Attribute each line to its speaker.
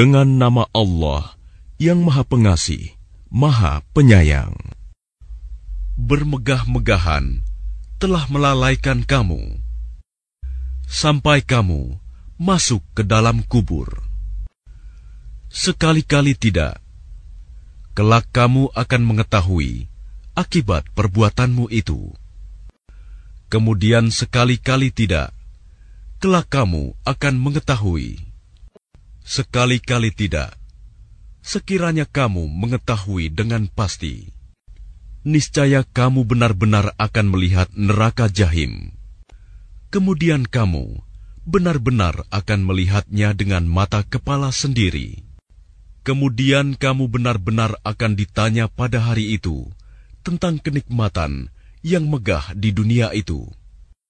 Speaker 1: Dengan nama Allah yang Maha Pengasih, Maha Penyayang. Bermegah-megahan telah melalaikan kamu sampai kamu masuk ke dalam kubur. Sekali-kali tidak, kelak kamu akan mengetahui akibat perbuatanmu itu. Kemudian sekali-kali tidak, kelak kamu akan mengetahui. Sekali-kali tidak, sekiranya kamu mengetahui dengan pasti, niscaya kamu benar-benar akan melihat neraka jahim. Kemudian kamu benar-benar akan melihatnya dengan mata kepala sendiri. Kemudian kamu benar-benar akan ditanya pada hari itu tentang kenikmatan yang megah di dunia itu.